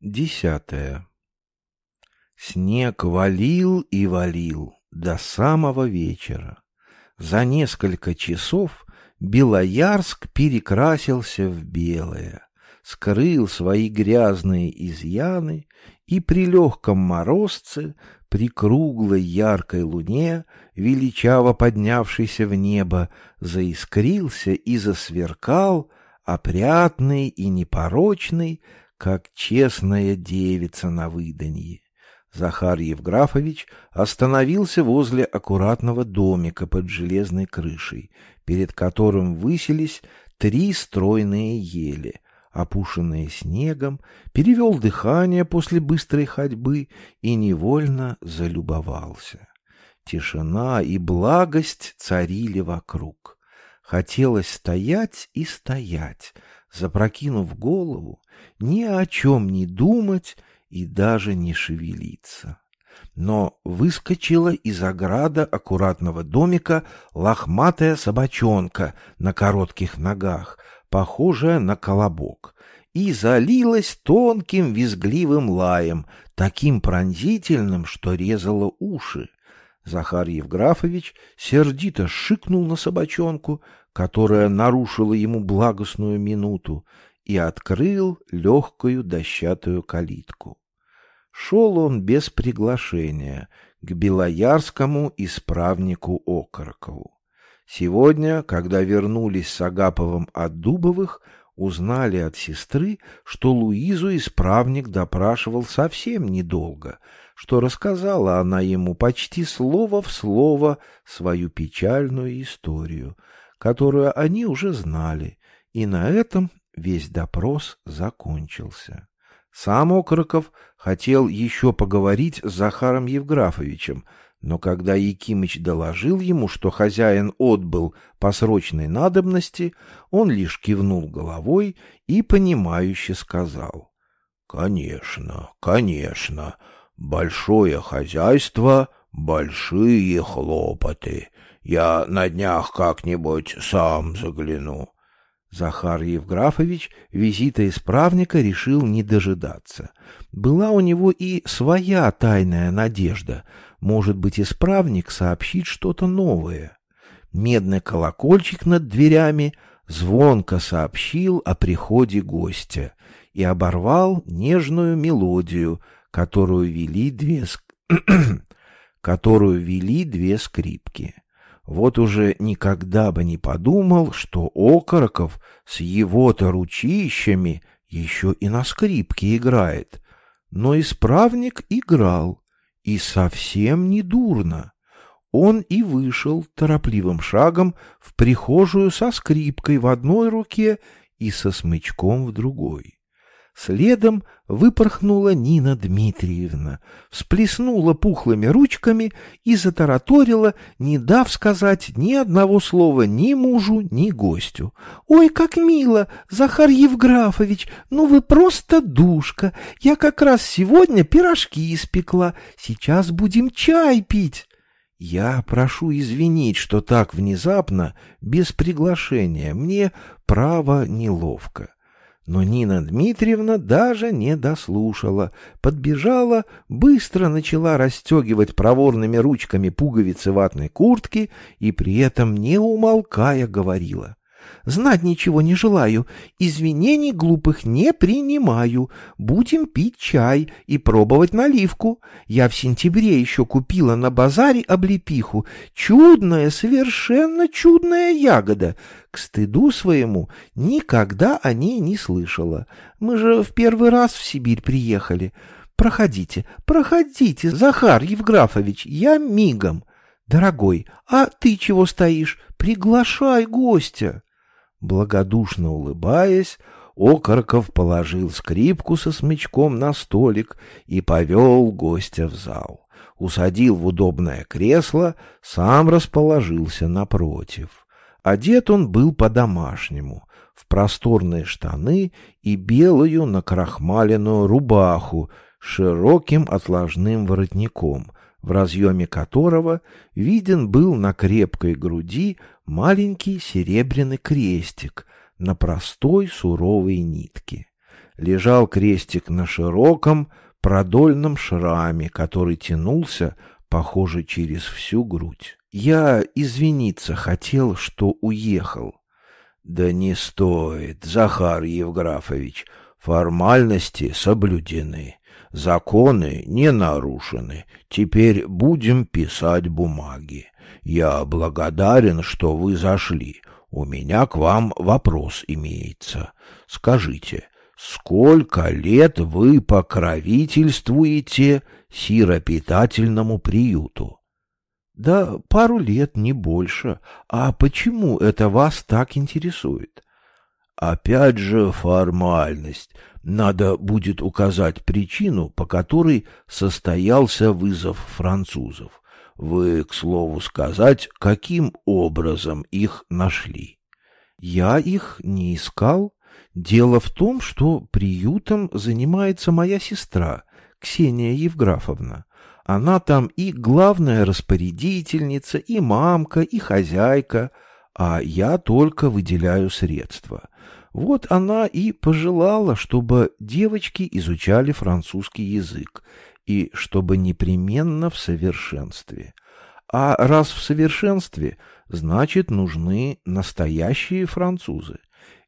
Десятое. Снег валил и валил до самого вечера. За несколько часов Белоярск перекрасился в белое, скрыл свои грязные изъяны, и при легком морозце, при круглой яркой луне, величаво поднявшейся в небо, заискрился и засверкал, опрятный и непорочный, как честная девица на выданье. Захар Евграфович остановился возле аккуратного домика под железной крышей, перед которым высились три стройные ели, опушенные снегом, перевел дыхание после быстрой ходьбы и невольно залюбовался. Тишина и благость царили вокруг. Хотелось стоять и стоять, запрокинув голову, ни о чем не думать и даже не шевелиться. Но выскочила из ограда аккуратного домика лохматая собачонка на коротких ногах, похожая на колобок, и залилась тонким визгливым лаем, таким пронзительным, что резало уши. Захар Евграфович сердито шикнул на собачонку, которая нарушила ему благостную минуту, и открыл легкую дощатую калитку. Шел он без приглашения к Белоярскому исправнику Окорокову. Сегодня, когда вернулись с Агаповым от Дубовых, узнали от сестры, что Луизу исправник допрашивал совсем недолго, что рассказала она ему почти слово в слово свою печальную историю, которую они уже знали, и на этом весь допрос закончился. Сам Окроков хотел еще поговорить с Захаром Евграфовичем, но когда Якимыч доложил ему, что хозяин отбыл по срочной надобности, он лишь кивнул головой и понимающе сказал. — Конечно, конечно, большое хозяйство, большие хлопоты. Я на днях как-нибудь сам загляну. Захар Евграфович визита исправника решил не дожидаться. Была у него и своя тайная надежда. Может быть, исправник сообщит что-то новое. Медный колокольчик над дверями звонко сообщил о приходе гостя и оборвал нежную мелодию, которую вели две, которую вели две скрипки. Вот уже никогда бы не подумал, что Окороков с его-то ручищами еще и на скрипке играет. Но исправник играл, и совсем не дурно. Он и вышел торопливым шагом в прихожую со скрипкой в одной руке и со смычком в другой. Следом выпорхнула Нина Дмитриевна, всплеснула пухлыми ручками и затараторила, не дав сказать ни одного слова ни мужу, ни гостю. «Ой, как мило, Захар Евграфович, ну вы просто душка! Я как раз сегодня пирожки испекла, сейчас будем чай пить!» Я прошу извинить, что так внезапно, без приглашения, мне право неловко. Но Нина Дмитриевна даже не дослушала, подбежала, быстро начала расстегивать проворными ручками пуговицы ватной куртки и при этом, не умолкая, говорила. Знать ничего не желаю, извинений глупых не принимаю. Будем пить чай и пробовать наливку. Я в сентябре еще купила на базаре облепиху. Чудная, совершенно чудная ягода. К стыду своему никогда о ней не слышала. Мы же в первый раз в Сибирь приехали. Проходите, проходите, Захар Евграфович, я мигом. Дорогой, а ты чего стоишь? Приглашай гостя. Благодушно улыбаясь, Окорков положил скрипку со смычком на столик и повел гостя в зал. Усадил в удобное кресло, сам расположился напротив. Одет он был по-домашнему, в просторные штаны и белую накрахмаленную рубаху с широким отложным воротником, в разъеме которого виден был на крепкой груди маленький серебряный крестик на простой суровой нитке. лежал крестик на широком продольном шраме, который тянулся, похоже, через всю грудь. Я извиниться хотел, что уехал. Да не стоит, Захар Евграфович, формальности соблюдены, законы не нарушены. Теперь будем писать бумаги. Я благодарен, что вы зашли. У меня к вам вопрос имеется. Скажите, сколько лет вы покровительствуете сиропитательному приюту? Да пару лет, не больше. А почему это вас так интересует? Опять же формальность. Надо будет указать причину, по которой состоялся вызов французов. Вы, к слову сказать, каким образом их нашли? Я их не искал. Дело в том, что приютом занимается моя сестра, Ксения Евграфовна. Она там и главная распорядительница, и мамка, и хозяйка, а я только выделяю средства. Вот она и пожелала, чтобы девочки изучали французский язык, и чтобы непременно в совершенстве. А раз в совершенстве, значит, нужны настоящие французы.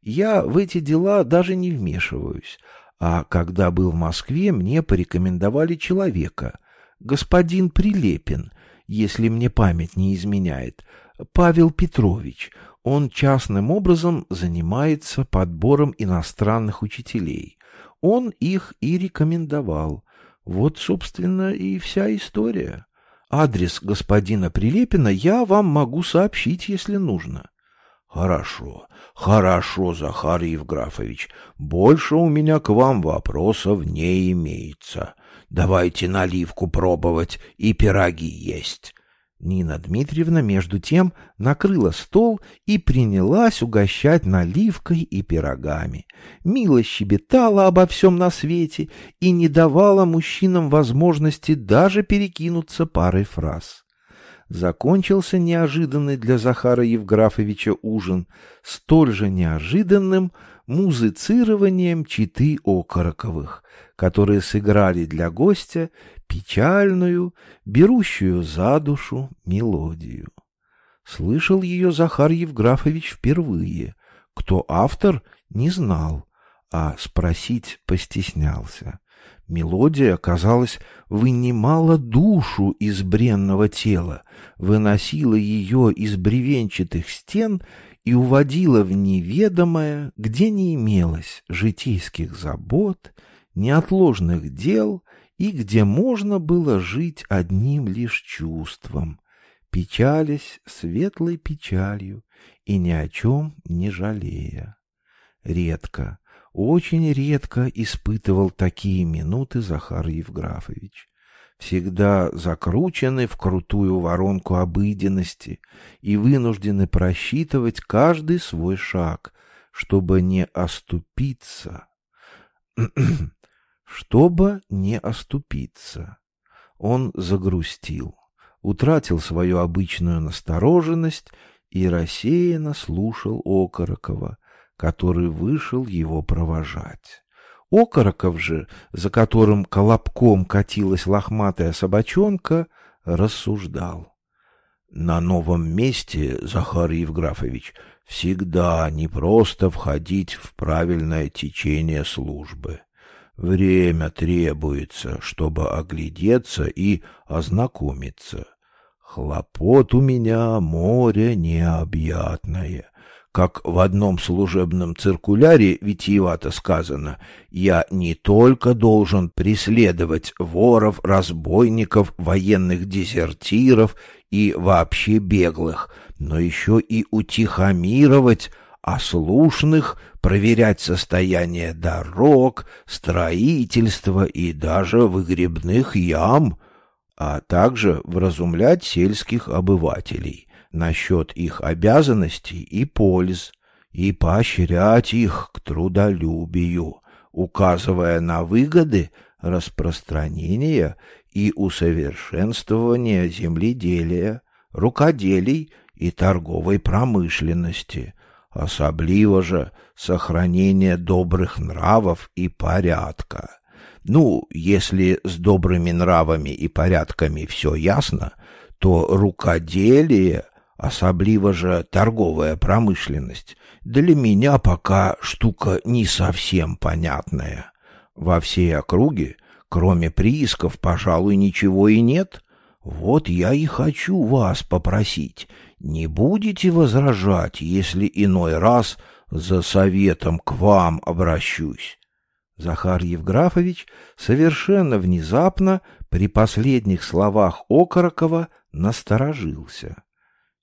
Я в эти дела даже не вмешиваюсь, а когда был в Москве, мне порекомендовали человека, господин Прилепин, если мне память не изменяет, Павел Петрович. Он частным образом занимается подбором иностранных учителей. Он их и рекомендовал. Вот, собственно, и вся история. Адрес господина Прилепина я вам могу сообщить, если нужно. Хорошо, хорошо, Захар Евграфович. Больше у меня к вам вопросов не имеется. Давайте наливку пробовать и пироги есть. Нина Дмитриевна, между тем, накрыла стол и принялась угощать наливкой и пирогами. Мило щебетала обо всем на свете и не давала мужчинам возможности даже перекинуться парой фраз. Закончился неожиданный для Захара Евграфовича ужин, столь же неожиданным музицированием читы Окороковых, которые сыграли для гостя печальную, берущую за душу мелодию. Слышал ее Захар Евграфович впервые. Кто автор, не знал, а спросить постеснялся. Мелодия, казалось, вынимала душу из бренного тела, выносила ее из бревенчатых стен и уводила в неведомое, где не имелось житейских забот, неотложных дел и где можно было жить одним лишь чувством, печалясь светлой печалью и ни о чем не жалея. Редко, очень редко испытывал такие минуты Захар Евграфович всегда закручены в крутую воронку обыденности и вынуждены просчитывать каждый свой шаг, чтобы не оступиться. чтобы не оступиться. Он загрустил, утратил свою обычную настороженность и рассеянно слушал Окорокова, который вышел его провожать. Окороков же, за которым колобком катилась лохматая собачонка, рассуждал. На новом месте, Захар Евграфович, всегда не просто входить в правильное течение службы. Время требуется, чтобы оглядеться и ознакомиться. Хлопот у меня море необъятное. Как в одном служебном циркуляре витиевато сказано, я не только должен преследовать воров, разбойников, военных дезертиров и вообще беглых, но еще и утихомировать ослушных, проверять состояние дорог, строительства и даже выгребных ям, а также вразумлять сельских обывателей насчет их обязанностей и польз, и поощрять их к трудолюбию, указывая на выгоды распространения и усовершенствования земледелия, рукоделий и торговой промышленности – особливо же сохранение добрых нравов и порядка. Ну, если с добрыми нравами и порядками все ясно, то рукоделие, особливо же торговая промышленность, для меня пока штука не совсем понятная. Во всей округе, кроме приисков, пожалуй, ничего и нет. Вот я и хочу вас попросить, не будете возражать, если иной раз за советом к вам обращусь. Захар Евграфович совершенно внезапно при последних словах Окорокова насторожился.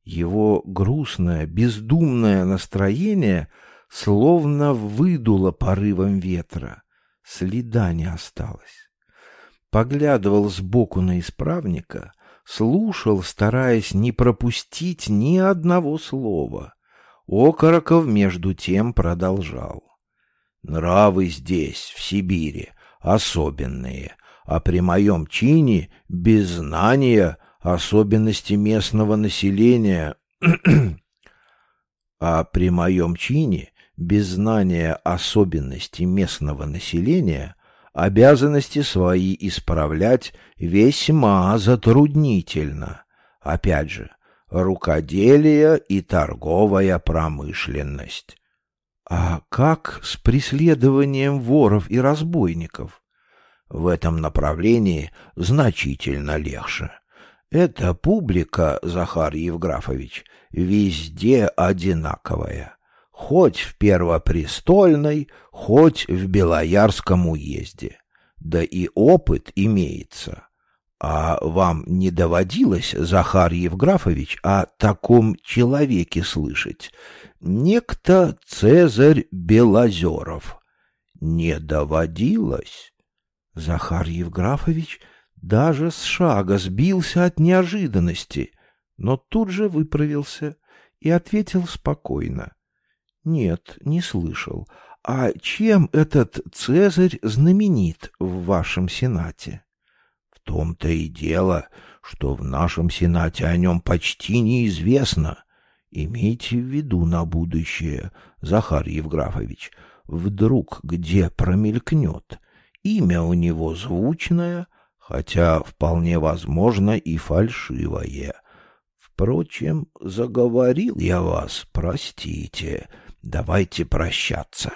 Его грустное, бездумное настроение словно выдуло порывом ветра. Следа не осталось. Поглядывал сбоку на исправника, слушал, стараясь не пропустить ни одного слова. Окороков между тем продолжал. Нравы здесь, в Сибири, особенные, а при моем чине без знания особенности местного населения... а при моем чине без знания особенностей местного населения обязанности свои исправлять весьма затруднительно. Опять же, рукоделие и торговая промышленность. А как с преследованием воров и разбойников? В этом направлении значительно легче. Эта публика, Захар Евграфович, везде одинаковая. Хоть в Первопрестольной, хоть в Белоярском уезде. Да и опыт имеется. А вам не доводилось, Захар Евграфович, о таком человеке слышать? Некто Цезарь Белозеров. Не доводилось? Захар Евграфович даже с шага сбился от неожиданности, но тут же выправился и ответил спокойно. Нет, не слышал. А чем этот Цезарь знаменит в вашем сенате? В том-то и дело, что в нашем сенате о нем почти неизвестно. Имейте в виду на будущее, Захар Евграфович, вдруг где промелькнет. Имя у него звучное, хотя вполне возможно и фальшивое. Впрочем, заговорил я вас, простите, давайте прощаться.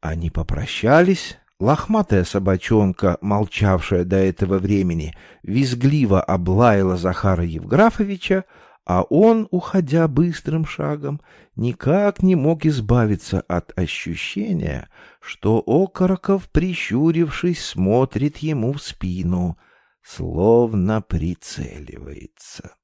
Они попрощались, Лохматая собачонка, молчавшая до этого времени, визгливо облаяла Захара Евграфовича, а он, уходя быстрым шагом, никак не мог избавиться от ощущения, что Окороков, прищурившись, смотрит ему в спину, словно прицеливается.